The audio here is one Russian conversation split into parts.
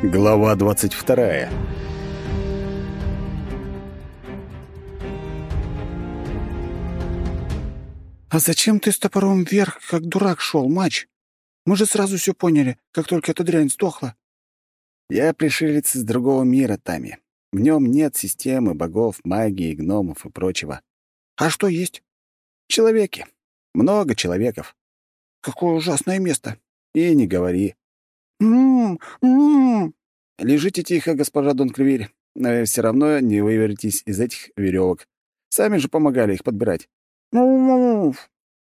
Глава 22. «А зачем ты с топором вверх, как дурак, шел, матч? Мы же сразу все поняли, как только эта дрянь сдохла». «Я пришелец из другого мира, Тами. В нем нет системы богов, магии, гномов и прочего. А что есть?» «Человеки. Много человеков». «Какое ужасное место». «И не говори. «М-м-м!» «Лежите тихо, госпожа Дон Кривиль. Но все равно не выверитесь из этих веревок. Сами же помогали их подбирать». «М-м-м!»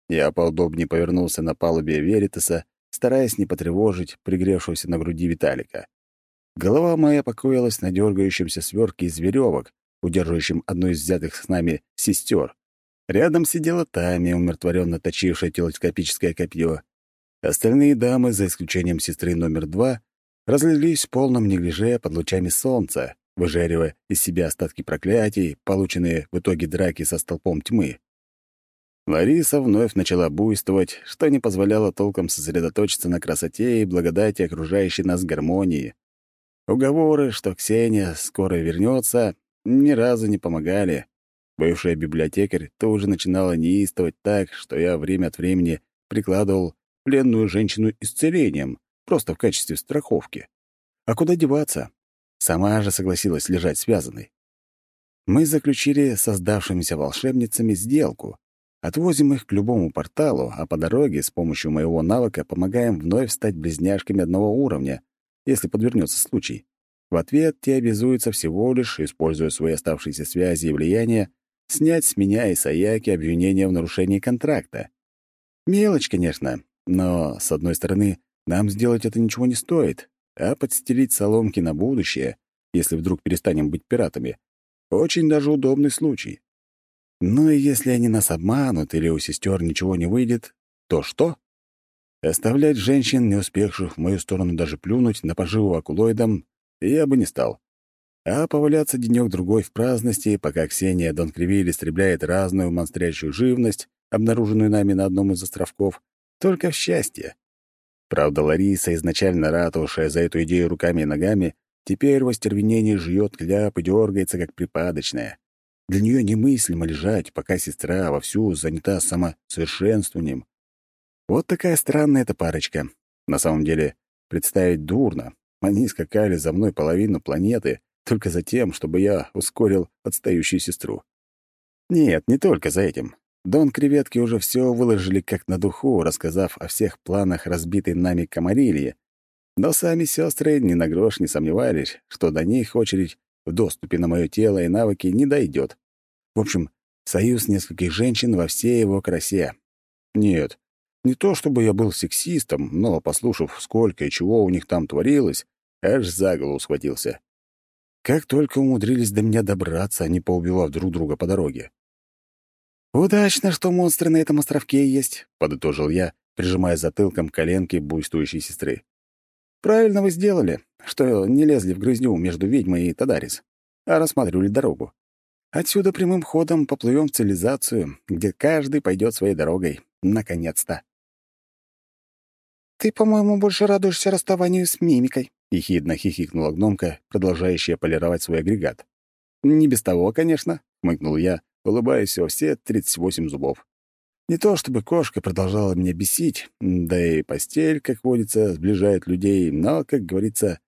Я поудобнее повернулся на палубе Веритаса, стараясь не потревожить пригревшегося на груди Виталика. Голова моя покоилась на дергающемся сверке из веревок, удерживающем одну из взятых с нами сестер. Рядом сидела Тами, умиротворенно точившая телескопическое копье. Остальные дамы, за исключением сестры номер два, разлились в полном неглиже под лучами солнца, выжаривая из себя остатки проклятий, полученные в итоге драки со столпом тьмы. Лариса вновь начала буйствовать, что не позволяло толком сосредоточиться на красоте и благодати окружающей нас гармонии. Уговоры, что Ксения скоро вернется, ни разу не помогали. Бывшая библиотекарь тоже начинала неистовать так, что я время от времени прикладывал пленную женщину исцелением, просто в качестве страховки. А куда деваться? Сама же согласилась лежать связанной. Мы заключили с создавшимися волшебницами сделку. Отвозим их к любому порталу, а по дороге с помощью моего навыка помогаем вновь стать близняшками одного уровня, если подвернется случай. В ответ те обязуются всего лишь, используя свои оставшиеся связи и влияния, снять с меня и Саяки обвинения в нарушении контракта. Мелочь, конечно, но, с одной стороны, нам сделать это ничего не стоит, а подстелить соломки на будущее, если вдруг перестанем быть пиратами, очень даже удобный случай. Ну и если они нас обманут или у сестер ничего не выйдет, то что? Оставлять женщин, не успевших в мою сторону даже плюнуть, на поживу акулоидом, я бы не стал. А поваляться денёк-другой в праздности, пока Ксения Дон истребляет разную монстрящую живность, обнаруженную нами на одном из островков, только в счастье. Правда, Лариса, изначально ратушая за эту идею руками и ногами, теперь в остервенении жует кляп и дергается, как припадочная. Для нее немыслимо лежать, пока сестра вовсю занята самосовершенствованием. Вот такая странная эта парочка. На самом деле, представить дурно. Они скакали за мной половину планеты только за тем, чтобы я ускорил отстающую сестру. Нет, не только за этим. Дон Креветки уже все выложили как на духу, рассказав о всех планах разбитой нами комарильи. Но сами сестры ни на грош не сомневались, что до них очередь в доступе на мое тело и навыки не дойдет. В общем, союз нескольких женщин во всей его красе. Нет, не то чтобы я был сексистом, но, послушав, сколько и чего у них там творилось, аж за голову схватился. Как только умудрились до меня добраться, не поубивав друг друга по дороге. «Удачно, что монстры на этом островке есть», — подытожил я, прижимая затылком коленки буйствующей сестры. «Правильно вы сделали, что не лезли в грызню между ведьмой и Тадарис, а рассматривали дорогу. Отсюда прямым ходом поплывем в цивилизацию, где каждый пойдет своей дорогой. Наконец-то!» «Ты, по-моему, больше радуешься расставанию с мимикой», — ехидно хихикнула гномка, продолжающая полировать свой агрегат. «Не без того, конечно», — хмыкнул я, улыбаясь во все 38 зубов. Не то чтобы кошка продолжала меня бесить, да и постель, как водится, сближает людей, но, как говорится,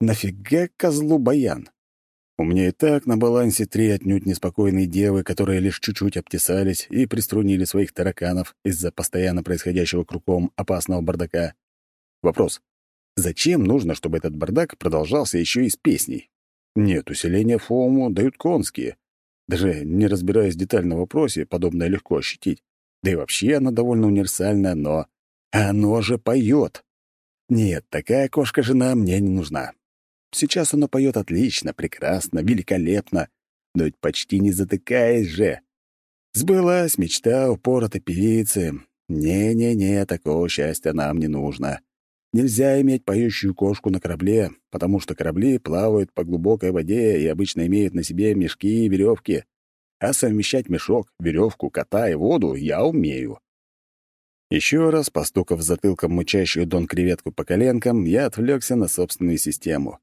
нафига козлу баян? У меня и так на балансе три отнюдь неспокойные девы, которые лишь чуть-чуть обтесались и приструнили своих тараканов из-за постоянно происходящего кругом опасного бардака. Вопрос. Зачем нужно, чтобы этот бардак продолжался еще и с песней? Нет, усиление фому дают конские, даже не разбираясь детально в вопросе, подобное легко ощутить. Да и вообще она довольно универсальна, но... Оно же поет. Нет, такая кошка-жена мне не нужна. Сейчас оно поет отлично, прекрасно, великолепно, но ведь почти не затыкаясь же. Сбылась мечта упоротой певицы. Не-не-не, такого счастья нам не нужно. Нельзя иметь поющую кошку на корабле, потому что корабли плавают по глубокой воде и обычно имеют на себе мешки и веревки. А совмещать мешок, веревку, кота и воду я умею. Еще раз, постукав затылком мычащую дон креветку по коленкам, я отвлекся на собственную систему.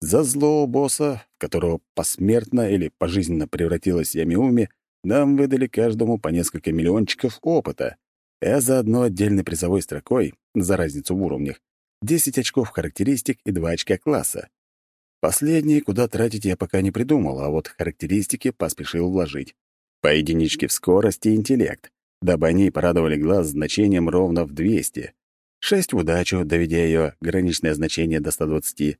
За злого босса, которого посмертно или пожизненно превратилась Ямиуми, нам выдали каждому по несколько миллиончиков опыта, а заодно отдельной призовой строкой, за разницу в уровнях, 10 очков характеристик и 2 очка класса. Последние, куда тратить, я пока не придумал, а вот характеристики поспешил вложить. По единичке в скорость и интеллект, дабы они порадовали глаз значением ровно в 200. 6 в удачу, доведя ее граничное значение до 120,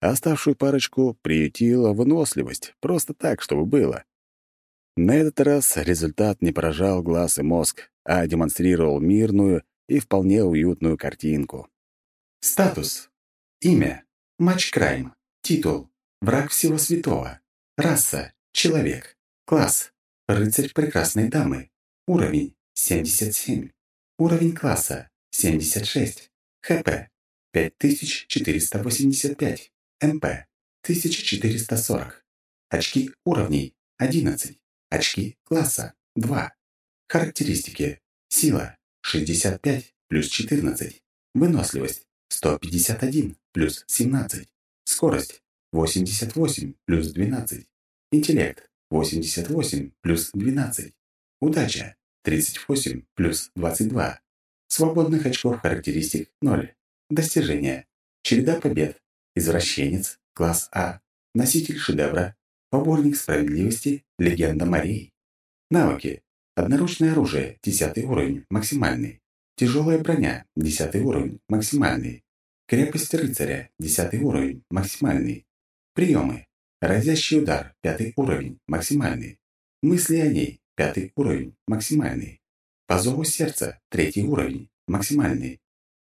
а оставшую парочку приютила выносливость, просто так, чтобы было. На этот раз результат не поражал глаз и мозг, а демонстрировал мирную и вполне уютную картинку. Статус. Имя. Матч-крайм. Титул. Враг всего святого. Раса. Человек. Класс. Рыцарь прекрасной дамы. Уровень. 77. Уровень класса. 76. ХП. 5485. МП. 1440. Очки уровней. 11. Очки класса. 2. Характеристики. Сила. 65 плюс 14. Выносливость. 151 плюс 17. Скорость 88 плюс 12. Интеллект 88 плюс 12. Удача 38 плюс 22. Свободных очков характеристик 0. Достижения. Череда побед. Извращенец. Класс А. Носитель шедевра. Поборник справедливости. Легенда морей. Навыки. Одноручное оружие. 10 уровень. Максимальный. Тяжелая броня, 10 уровень, максимальный. Крепость рыцаря, 10 уровень, максимальный. Приемы. Разящий удар, 5 уровень, максимальный. Мысли о ней, 5 уровень, максимальный. По зову сердца, 3 уровень, максимальный.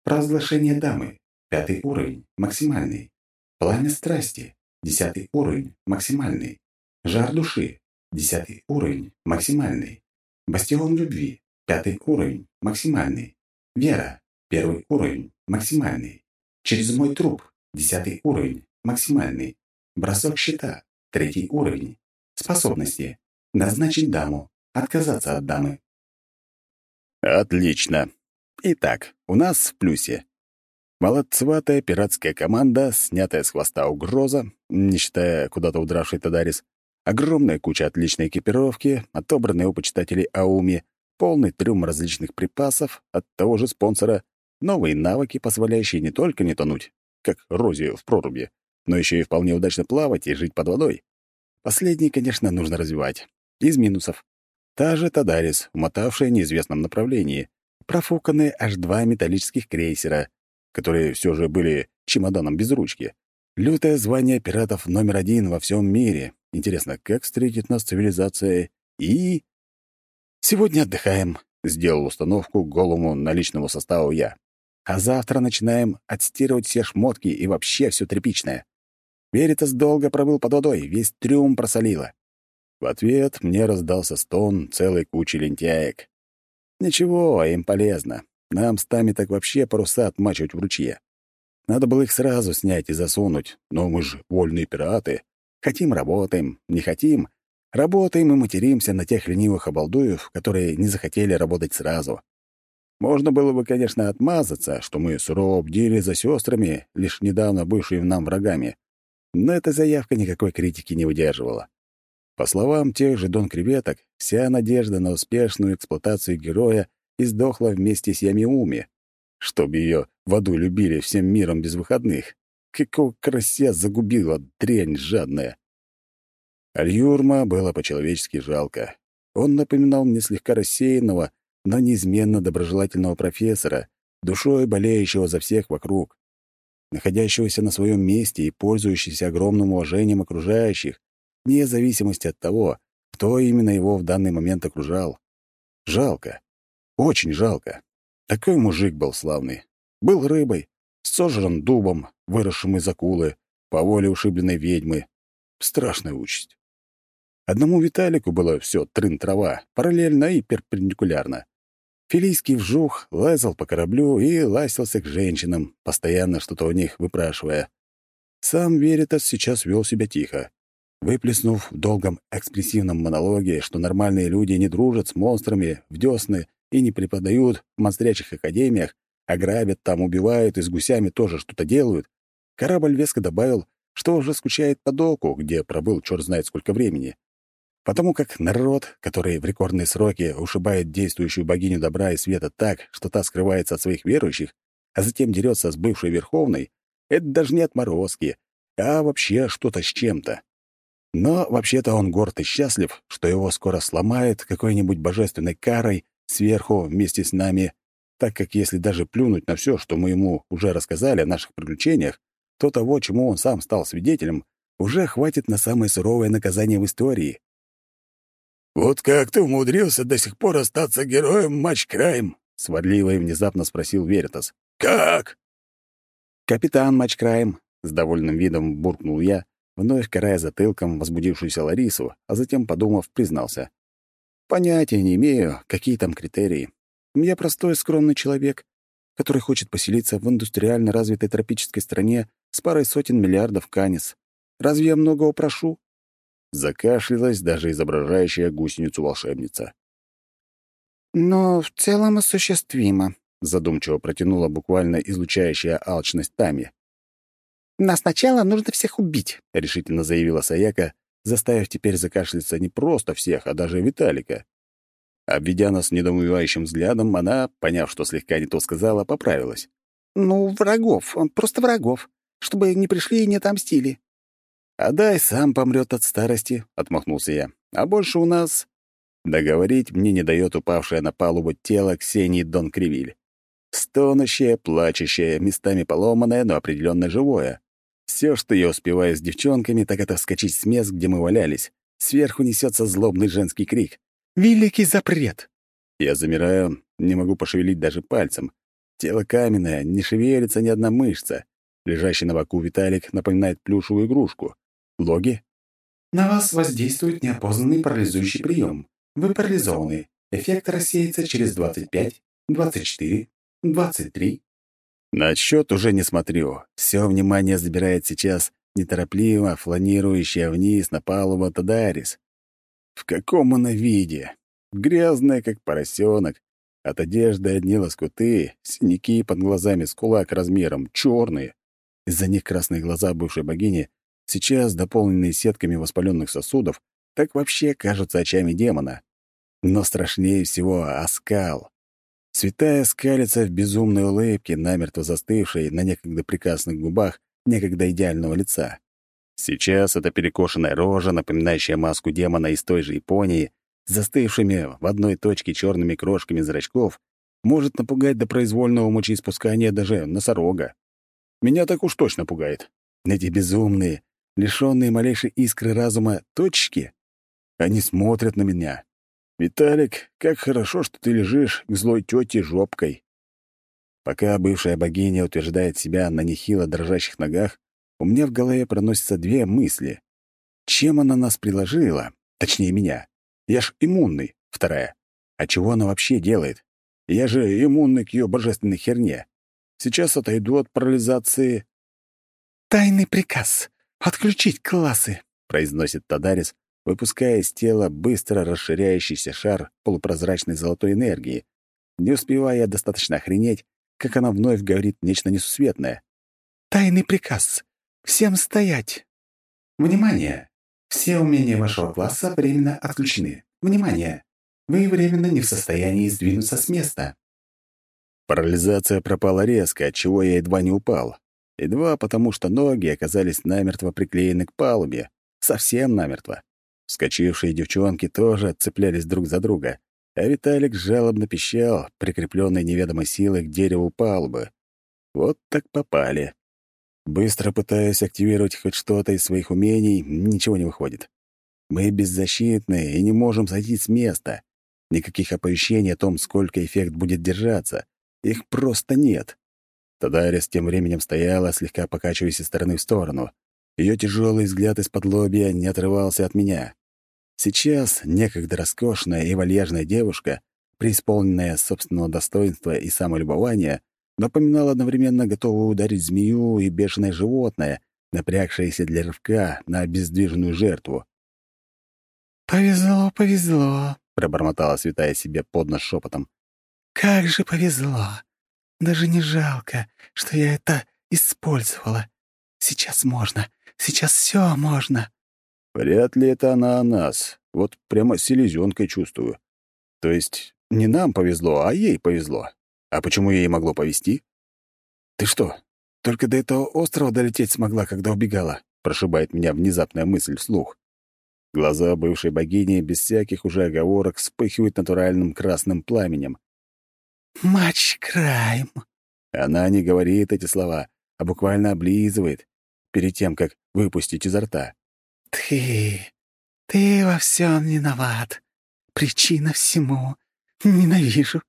Провозглашение дамы, 5 уровень, максимальный. Пламя страсти, 10 уровень, максимальный. Жар души, 10 уровень, максимальный. Бастион любви, 5 уровень, максимальный. Вера. Первый уровень. Максимальный. Через мой труп. Десятый уровень. Максимальный. Бросок щита. Третий уровень. Способности. Назначить даму. Отказаться от дамы. Отлично. Итак, у нас в плюсе. Молодцеватая пиратская команда, снятая с хвоста угроза, не считая куда-то удравший Тадарис, огромная куча отличной экипировки, отобранные у почитателей Ауми, полный трюм различных припасов от того же спонсора, новые навыки, позволяющие не только не тонуть, как Рози в проруби, но еще и вполне удачно плавать и жить под водой. Последний, конечно, нужно развивать. Из минусов. Та же Тадарис, умотавшая в неизвестном направлении, профуканные аж два металлических крейсера, которые все же были чемоданом без ручки. Лютое звание пиратов номер один во всем мире. Интересно, как встретит нас цивилизация и... «Сегодня отдыхаем», — сделал установку голому наличному составу я. «А завтра начинаем отстирывать все шмотки и вообще все тряпичное. Веритас долго пробыл под водой, весь трюм просолило». В ответ мне раздался стон целой кучи лентяек. «Ничего, им полезно. Нам с Тами так вообще паруса отмачивать в ручье. Надо было их сразу снять и засунуть, но мы же вольные пираты. Хотим — работаем, не хотим Работаем и материмся на тех ленивых обалдуев, которые не захотели работать сразу. Можно было бы, конечно, отмазаться, что мы сурово бдили за сестрами, лишь недавно бывшими нам врагами, но эта заявка никакой критики не выдерживала. По словам тех же Дон Креветок, вся надежда на успешную эксплуатацию героя издохла вместе с Ямиуми, чтобы ее в аду любили всем миром без выходных. Какого карася загубила дрянь жадная. Альюрма было по-человечески жалко. Он напоминал мне слегка рассеянного, но неизменно доброжелательного профессора, душой болеющего за всех вокруг, находящегося на своем месте и пользующегося огромным уважением окружающих, вне зависимости от того, кто именно его в данный момент окружал. Жалко. Очень жалко. Такой мужик был славный. Был рыбой, сожран дубом, выросшим из акулы, по воле ушибленной ведьмы. Страшная участь. Одному Виталику было все трын-трава, параллельно и перпендикулярно. Филийский вжух лазал по кораблю и ластился к женщинам, постоянно что-то у них выпрашивая. Сам Веритас сейчас вел себя тихо. Выплеснув в долгом экспрессивном монологе, что нормальные люди не дружат с монстрами в десны и не преподают в монстрячих академиях, а грабят там, убивают и с гусями тоже что-то делают, корабль веско добавил, что уже скучает по доку, где пробыл черт знает сколько времени. Потому как народ, который в рекордные сроки ушибает действующую богиню добра и света так, что та скрывается от своих верующих, а затем дерется с бывшей Верховной, это даже не отморозки, а вообще что-то с чем-то. Но вообще-то он горд и счастлив, что его скоро сломает какой-нибудь божественной карой сверху вместе с нами, так как если даже плюнуть на все, что мы ему уже рассказали о наших приключениях, то того, чему он сам стал свидетелем, уже хватит на самое суровое наказание в истории. «Вот как ты умудрился до сих пор остаться героем матч-крайм?» — сварливо и внезапно спросил Веритас. «Как?» «Капитан матч-крайм», — с довольным видом буркнул я, вновь карая затылком возбудившуюся Ларису, а затем, подумав, признался. «Понятия не имею, какие там критерии. Я простой, скромный человек, который хочет поселиться в индустриально развитой тропической стране с парой сотен миллиардов канис. Разве я многого прошу?» Закашлялась даже изображающая гусеницу волшебница. «Но в целом осуществимо», — задумчиво протянула буквально излучающая алчность Тами. «Но сначала нужно всех убить», — решительно заявила Саяка, заставив теперь закашляться не просто всех, а даже Виталика. Обведя нас недоумевающим взглядом, она, поняв, что слегка не то сказала, поправилась. «Ну, врагов, просто врагов, чтобы не пришли и не отомстили». «А дай сам помрет от старости», — отмахнулся я. «А больше у нас...» Договорить мне не дает упавшее на палубу тело Ксении Дон Кривиль. Стонущее, плачущее, местами поломанное, но определенно живое. Все, что я успеваю с девчонками, так это вскочить с мест, где мы валялись. Сверху несется злобный женский крик. «Великий запрет!» Я замираю, не могу пошевелить даже пальцем. Тело каменное, не шевелится ни одна мышца. Лежащий на боку Виталик напоминает плюшевую игрушку. Логи? На вас воздействует неопознанный парализующий прием. Вы парализованы. Эффект рассеется через 25, 24, 23. На счет уже не смотрю. Все внимание забирает сейчас неторопливо фланирующая вниз на палубу Тадарис. В каком она виде? Грязная, как поросенок. От одежды одни лоскуты, синяки под глазами с кулак размером, черные. Из-за них красные глаза бывшей богини сейчас дополненные сетками воспаленных сосудов, так вообще кажутся очами демона. Но страшнее всего оскал. Святая скалится в безумной улыбке, намертво застывшей на некогда прекрасных губах некогда идеального лица. Сейчас эта перекошенная рожа, напоминающая маску демона из той же Японии, застывшими в одной точке черными крошками зрачков, может напугать до произвольного мочеиспускания даже носорога. Меня так уж точно пугает. Эти безумные, лишённые малейшей искры разума точки. Они смотрят на меня. «Виталик, как хорошо, что ты лежишь к злой тете жопкой». Пока бывшая богиня утверждает себя на нехило дрожащих ногах, у меня в голове проносятся две мысли. Чем она нас приложила? Точнее, меня. Я ж иммунный. Вторая. А чего она вообще делает? Я же иммунный к ее божественной херне. Сейчас отойду от парализации. «Тайный приказ. «Отключить классы!» — произносит Тадарис, выпуская из тела быстро расширяющийся шар полупрозрачной золотой энергии, не успевая достаточно охренеть, как она вновь говорит нечто несусветное. «Тайный приказ! Всем стоять!» «Внимание! Все умения вашего класса временно отключены. Внимание! Вы временно не в состоянии сдвинуться с места». Парализация пропала резко, отчего я едва не упал и два потому, что ноги оказались намертво приклеены к палубе. Совсем намертво. Вскочившие девчонки тоже цеплялись друг за друга, а Виталик жалобно пищал, прикрепленный неведомой силой к дереву палубы. Вот так попали. Быстро пытаясь активировать хоть что-то из своих умений, ничего не выходит. Мы беззащитны и не можем сойти с места. Никаких оповещений о том, сколько эффект будет держаться. Их просто нет. Тадарис тем временем стояла, слегка покачиваясь из стороны в сторону. Ее тяжелый взгляд из-под лобья не отрывался от меня. Сейчас некогда роскошная и вальяжная девушка, преисполненная собственного достоинства и самолюбования, напоминала одновременно готовую ударить змею и бешеное животное, напрягшееся для рывка на обездвиженную жертву. «Повезло, повезло», — пробормотала святая себе под нос шепотом. «Как же повезло! Даже не жалко, что я это использовала. Сейчас можно, Сейчас все можно». Вряд ли это она о нас. Вот прямо селезенкой чувствую. То есть не нам повезло, а ей повезло. А почему ей могло повезти? «Ты что, только до этого острова долететь смогла, когда убегала?» — прошибает меня внезапная мысль вслух. Глаза бывшей богини без всяких уже оговорок вспыхивают натуральным красным пламенем. «Матч Крайм!» Она не говорит эти слова, а буквально облизывает, перед тем, как выпустить изо рта. «Ты... ты во всем виноват. Причина всему. Ненавижу.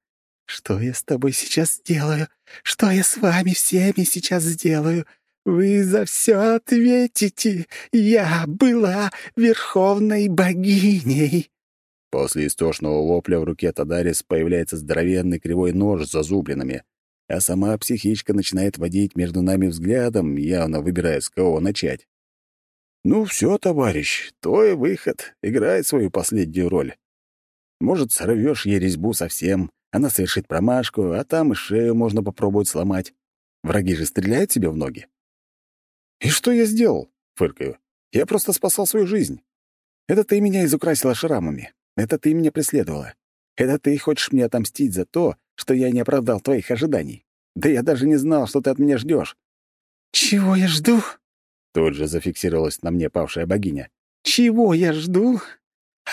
Что я с тобой сейчас сделаю? Что я с вами всеми сейчас сделаю? Вы за все ответите. Я была верховной богиней. После истошного вопля в руке Тадарис появляется здоровенный кривой нож с зазубринами, а сама психичка начинает водить между нами взглядом, явно выбирая, с кого начать. «Ну все, товарищ, твой выход. Играй свою последнюю роль. Может, сорвешь ей резьбу совсем, она совершит промашку, а там и шею можно попробовать сломать. Враги же стреляют себе в ноги. «И что я сделал?» — фыркаю. «Я просто спасал свою жизнь. Это ты меня изукрасила шрамами. Это ты меня преследовала. Это ты хочешь мне отомстить за то, что я не оправдал твоих ожиданий. Да я даже не знал, что ты от меня ждешь. «Чего я жду?» Тут же зафиксировалась на мне павшая богиня. «Чего я жду?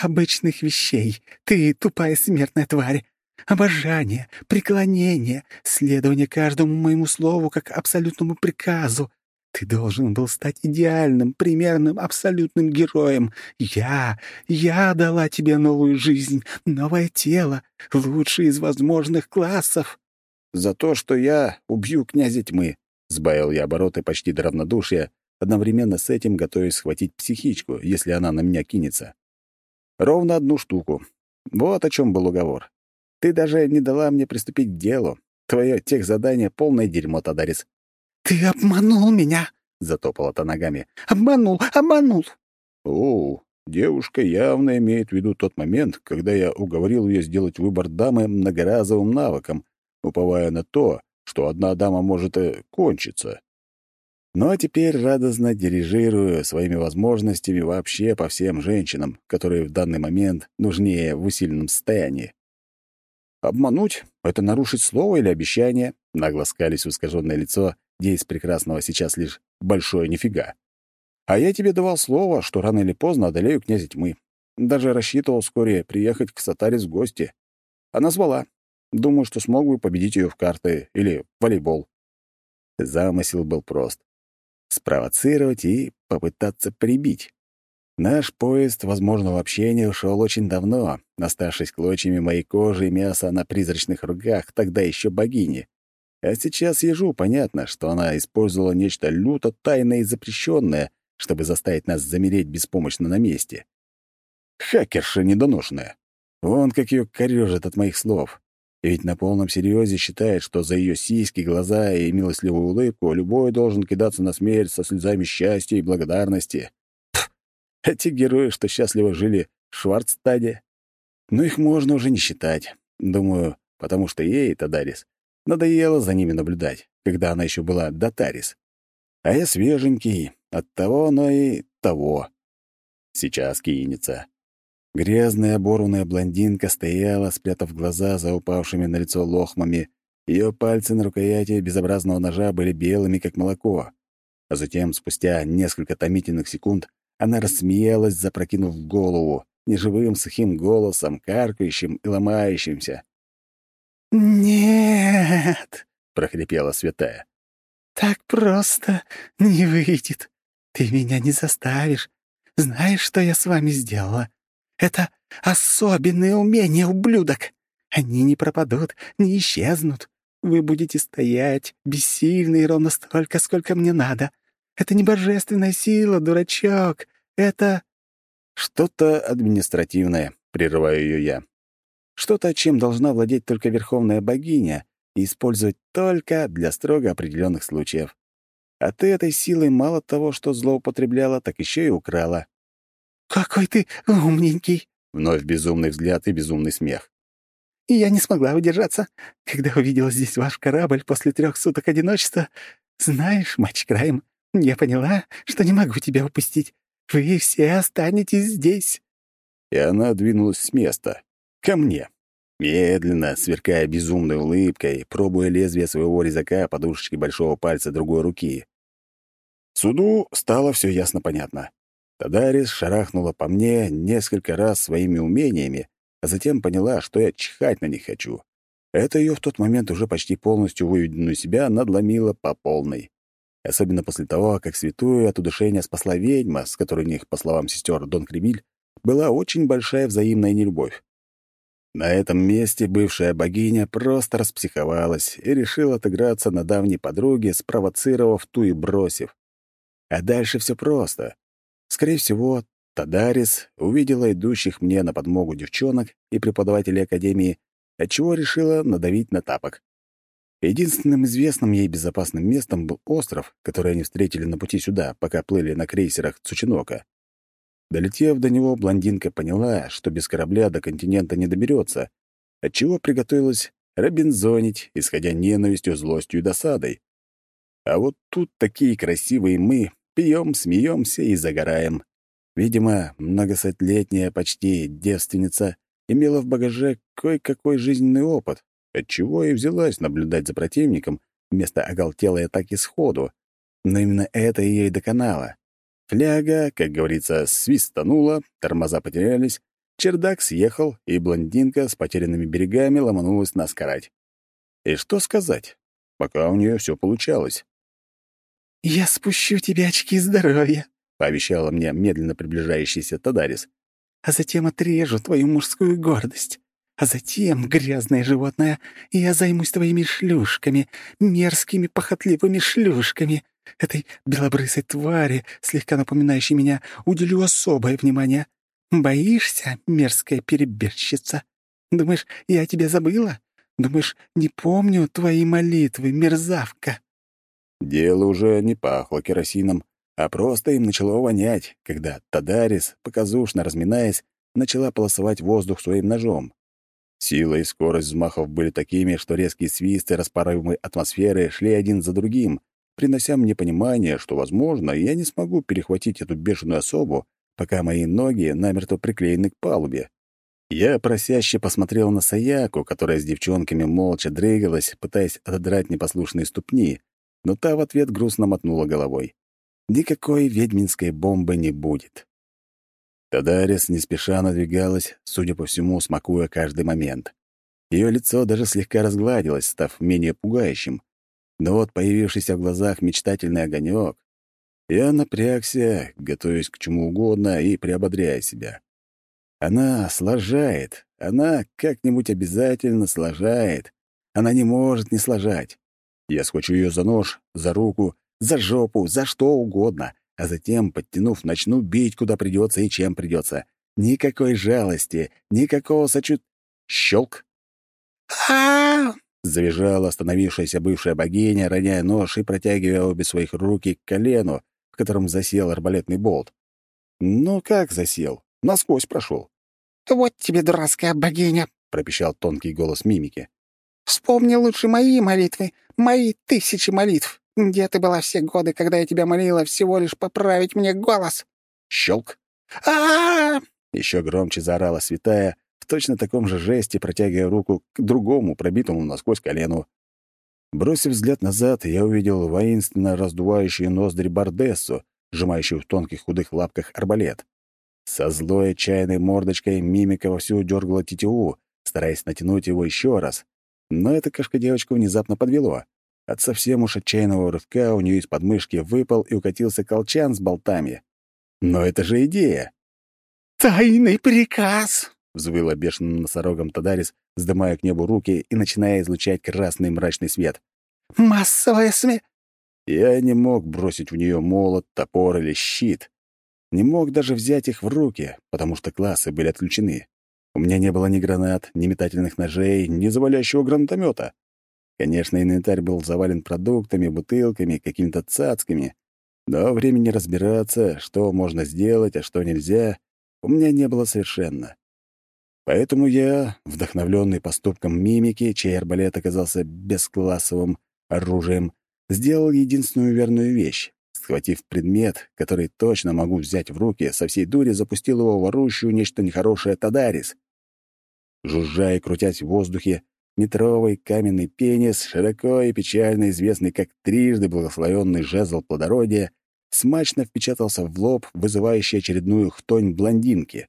Обычных вещей. Ты тупая смертная тварь. Обожание, преклонение, следование каждому моему слову как абсолютному приказу. Ты должен был стать идеальным, примерным, абсолютным героем. Я, я дала тебе новую жизнь, новое тело, лучший из возможных классов. За то, что я убью князя тьмы, сбавил я обороты почти до равнодушия, одновременно с этим готовясь схватить психичку, если она на меня кинется. Ровно одну штуку. Вот о чем был уговор. Ты даже не дала мне приступить к делу. Твое техзадание — полное дерьмо, Тадарис. «Ты обманул меня!» — затопала та ногами. «Обманул! Обманул!» О, девушка явно имеет в виду тот момент, когда я уговорил ее сделать выбор дамы многоразовым навыком, уповая на то, что одна дама может и кончиться. Ну а теперь радостно дирижирую своими возможностями вообще по всем женщинам, которые в данный момент нужнее в усиленном состоянии. Обмануть — это нарушить слово или обещание, нагло скались в лицо, где из прекрасного сейчас лишь большое нифига. А я тебе давал слово, что рано или поздно одолею князя тьмы. Даже рассчитывал вскоре приехать к Сатаре в гости. Она звала. Думаю, что смогу победить ее в карты или в волейбол. Замысел был прост. Спровоцировать и попытаться прибить. Наш поезд возможного общения ушел очень давно, оставшись клочьями моей кожи и мяса на призрачных руках тогда еще богини. А сейчас ежу понятно, что она использовала нечто люто тайное и запрещенное, чтобы заставить нас замереть беспомощно на месте. Хакерша недоношенная. Вон как ее корёжит от моих слов. И ведь на полном серьезе считает, что за ее сиськи, глаза и милостливую улыбку любой должен кидаться на смерть со слезами счастья и благодарности. Пф, эти герои, что счастливо жили в Шварцтаде. Но их можно уже не считать. Думаю, потому что ей, Тадарис, Надоело за ними наблюдать, когда она еще была Датарис. А я свеженький, от того но и того. Сейчас кинется. Грязная оборванная блондинка стояла, спрятав глаза за упавшими на лицо лохмами. Ее пальцы на рукояти безобразного ножа были белыми, как молоко. А затем, спустя несколько томительных секунд, она рассмеялась, запрокинув голову, неживым сухим голосом, каркающим и ломающимся. «Нет!» — прохрипела святая. «Так просто не выйдет. Ты меня не заставишь. Знаешь, что я с вами сделала? Это особенные умения, ублюдок. Они не пропадут, не исчезнут. Вы будете стоять, бессильные ровно столько, сколько мне надо. Это не божественная сила, дурачок. Это...» «Что-то административное», — прерываю ее я. Что-то, чем должна владеть только верховная богиня и использовать только для строго определенных случаев. А ты этой силой мало того, что злоупотребляла, так еще и украла. «Какой ты умненький!» Вновь безумный взгляд и безумный смех. «И я не смогла удержаться, когда увидела здесь ваш корабль после трех суток одиночества. Знаешь, матч Крайм, Я поняла, что не могу тебя упустить. Вы все останетесь здесь». И она двинулась с места. Ко мне. Медленно, сверкая безумной улыбкой, пробуя лезвие своего резака подушечки большого пальца другой руки. Суду стало все ясно понятно. Тадарис шарахнула по мне несколько раз своими умениями, а затем поняла, что я чихать на них хочу. Это ее в тот момент уже почти полностью выведенную себя надломило по полной. Особенно после того, как святую от удушения спасла ведьма, с которой у них, по словам сестер Дон Кремиль, была очень большая взаимная нелюбовь. На этом месте бывшая богиня просто распсиховалась и решила отыграться на давней подруге, спровоцировав ту и бросив. А дальше все просто. Скорее всего, Тадарис увидела идущих мне на подмогу девчонок и преподавателей Академии, отчего решила надавить на тапок. Единственным известным ей безопасным местом был остров, который они встретили на пути сюда, пока плыли на крейсерах Цучинока. Долетев до него, блондинка поняла, что без корабля до континента не доберется, отчего приготовилась робинзонить, исходя ненавистью, злостью и досадой. А вот тут такие красивые мы пьем, смеемся и загораем. Видимо, многосотлетняя почти девственница имела в багаже кое-какой жизненный опыт, отчего и взялась наблюдать за противником вместо оголтелой атаки сходу. Но именно это ее и доконало. Фляга, как говорится, свистанула, тормоза потерялись, чердак съехал, и блондинка с потерянными берегами ломанулась нас карать. И что сказать? Пока у нее все получалось. «Я спущу тебе очки здоровья», — пообещала мне медленно приближающийся Тадарис. «А затем отрежу твою мужскую гордость. А затем, грязное животное, я займусь твоими шлюшками, мерзкими похотливыми шлюшками. Этой белобрысой твари, слегка напоминающей меня, уделю особое внимание. Боишься, мерзкая перебежчица? Думаешь, я тебя забыла? Думаешь, не помню твои молитвы, мерзавка?» Дело уже не пахло керосином, а просто им начало вонять, когда Тадарис, показушно разминаясь, начала полосовать воздух своим ножом. Сила и скорость взмахов были такими, что резкие свисты распарываемой атмосферы шли один за другим, принося мне понимание, что, возможно, я не смогу перехватить эту бешеную особу, пока мои ноги намертво приклеены к палубе. Я просяще посмотрел на Саяку, которая с девчонками молча дрыгалась, пытаясь отодрать непослушные ступни, но та в ответ грустно мотнула головой. Никакой ведьминской бомбы не будет. Тадарис не спеша надвигалась, судя по всему, смакуя каждый момент. Ее лицо даже слегка разгладилось, став менее пугающим. Но вот появившийся в глазах мечтательный огонек, я напрягся, готовясь к чему угодно и приободряя себя. Она сложает, она как-нибудь обязательно сложает. Она не может не сложать. Я схвачу ее за нож, за руку, за жопу, за что угодно, а затем, подтянув, начну бить, куда придется и чем придется. Никакой жалости, никакого сочу... Щелк! а завизжала остановившаяся бывшая богиня, роняя нож и протягивая обе своих руки к колену, в котором засел арбалетный болт. Ну как засел? Насквозь прошел. «Вот тебе, дурацкая богиня!» — пропищал тонкий голос мимики. «Вспомни лучше мои молитвы, мои тысячи молитв. Где ты была все годы, когда я тебя молила всего лишь поправить мне голос?» Щелк. а Еще громче заорала святая, в точно таком же жесте протягивая руку к другому, пробитому насквозь колену. Бросив взгляд назад, я увидел воинственно раздувающую ноздри Бардессу, сжимающую в тонких худых лапках арбалет. Со злой отчаянной мордочкой мимика вовсю дергала тетиву, стараясь натянуть его еще раз. Но эта кошка-девочка внезапно подвело. От совсем уж отчаянного рывка у нее из подмышки выпал и укатился колчан с болтами. Но это же идея! «Тайный приказ!» — взвыла бешеным носорогом Тадарис, вздымая к небу руки и начиная излучать красный мрачный свет. «Массовая смерть!» Я не мог бросить в нее молот, топор или щит. Не мог даже взять их в руки, потому что классы были отключены. У меня не было ни гранат, ни метательных ножей, ни завалящего гранатомета. Конечно, инвентарь был завален продуктами, бутылками, какими-то цацками, но времени разбираться, что можно сделать, а что нельзя, у меня не было совершенно. Поэтому я, вдохновленный поступком мимики, чей арбалет оказался бесклассовым оружием, сделал единственную верную вещь — Схватив предмет, который точно могу взять в руки, со всей дури запустил его в орущую нечто нехорошее Тадарис. Жужжа и крутясь в воздухе, метровый каменный пенис, широко и печально известный как трижды благословенный жезл плодородия, смачно впечатался в лоб, вызывающий очередную хтонь блондинки.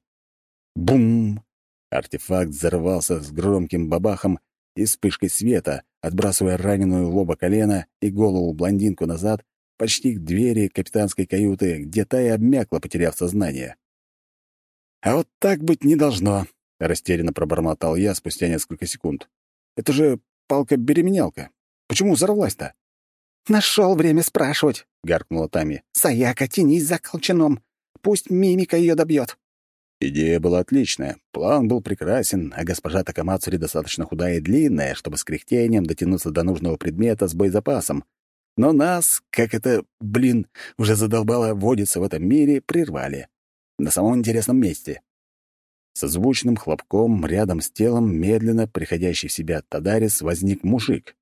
Бум! Артефакт взорвался с громким бабахом и вспышкой света, отбрасывая раненую в оба колена и голову блондинку назад почти к двери капитанской каюты, где та и обмякла, потеряв сознание. «А вот так быть не должно», — растерянно пробормотал я спустя несколько секунд. «Это же палка-беременялка. Почему взорвалась-то?» «Нашел время спрашивать», — гаркнула Тами. «Саяка, тянись за колчаном. Пусть мимика ее добьет. Идея была отличная, план был прекрасен, а госпожа Такамацури достаточно худая и длинная, чтобы с кряхтением дотянуться до нужного предмета с боезапасом. Но нас, как это, блин, уже задолбало водиться в этом мире, прервали. На самом интересном месте. Со звучным хлопком рядом с телом, медленно приходящий в себя Тадарис, возник мужик.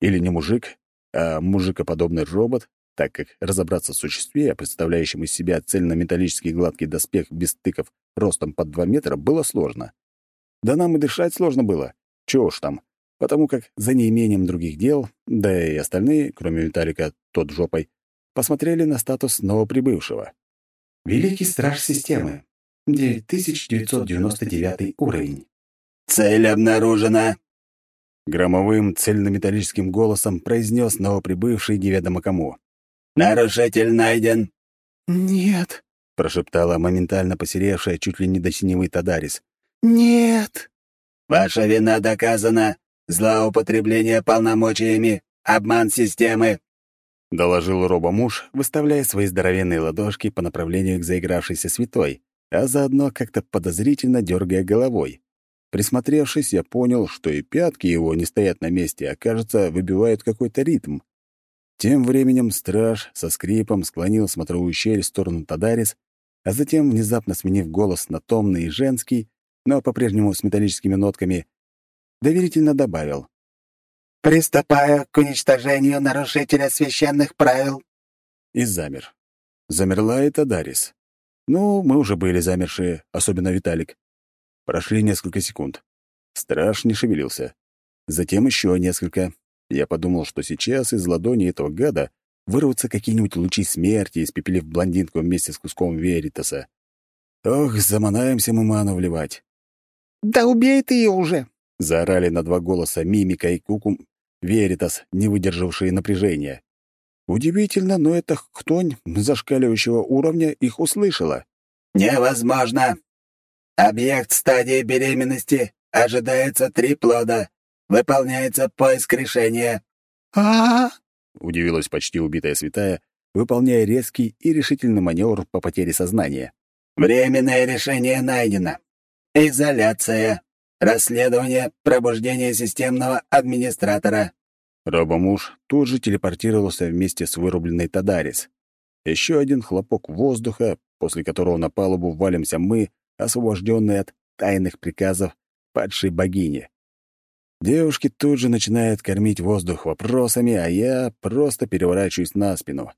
Или не мужик, а мужикоподобный робот, так как разобраться в существе, представляющем из себя цельнометаллический гладкий доспех без стыков ростом под два метра, было сложно. Да нам и дышать сложно было. Чего уж там. Потому как за неимением других дел, да и остальные, кроме Виталика, тот жопой, посмотрели на статус новоприбывшего. «Великий страж системы. 9999 уровень». «Цель обнаружена!» Громовым цельнометаллическим голосом произнес новоприбывший неведомо кому. «Нарушитель найден!» «Нет!» — прошептала моментально посеревшая чуть ли не до синевы Тадарис. «Нет!» «Ваша вина доказана! Злоупотребление полномочиями! Обман системы!» — доложил робомуж, выставляя свои здоровенные ладошки по направлению к заигравшейся святой, а заодно как-то подозрительно дергая головой. Присмотревшись, я понял, что и пятки его не стоят на месте, а, кажется, выбивают какой-то ритм. Тем временем страж со скрипом склонил смотровую щель в сторону Тадарис, а затем, внезапно сменив голос на томный и женский, но по-прежнему с металлическими нотками, доверительно добавил. «Приступаю к уничтожению нарушителя священных правил». И замер. Замерла и Тадарис. Ну, мы уже были замершие, особенно Виталик. Прошли несколько секунд. Страж не шевелился. Затем еще несколько. Я подумал, что сейчас из ладони этого гада вырвутся какие-нибудь лучи смерти, испепелив блондинку вместе с куском веритаса. Ох, заманаемся мы ману вливать. «Да убей ты ее уже!» — заорали на два голоса Мимика и Кукум Веритас, не выдержавшие напряжения. Удивительно, но эта хтонь зашкаливающего уровня их услышала. «Невозможно! Объект стадии беременности. Ожидается три плода. Выполняется поиск решения». А, -а, -а удивилась почти убитая святая, выполняя резкий и решительный маневр по потере сознания. «Временное решение найдено. Изоляция. Расследование пробуждения системного администратора». Робомуж тут же телепортировался вместе с вырубленной Тадарис. Еще один хлопок воздуха, после которого на палубу валимся мы, освобожденные от тайных приказов падшей богини. Девушки тут же начинают кормить воздух вопросами, а я просто переворачиваюсь на спину.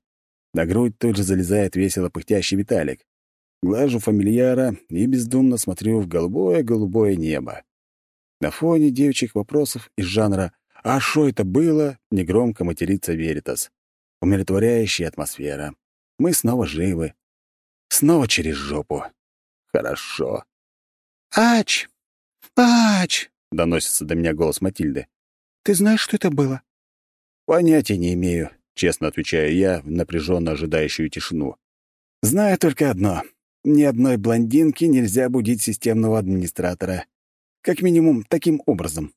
На грудь тут же залезает весело пыхтящий Виталик. Глажу фамильяра и бездумно смотрю в голубое-голубое небо. На фоне девичьих вопросов из жанра «А что это было?» негромко матерится Веритас. Умиротворяющая атмосфера. Мы снова живы. Снова через жопу. Хорошо. «Ач! Ач!» — доносится до меня голос Матильды. «Ты знаешь, что это было?» «Понятия не имею», — честно отвечаю я в напряженно ожидающую тишину. «Знаю только одно. Ни одной блондинки нельзя будить системного администратора. Как минимум, таким образом».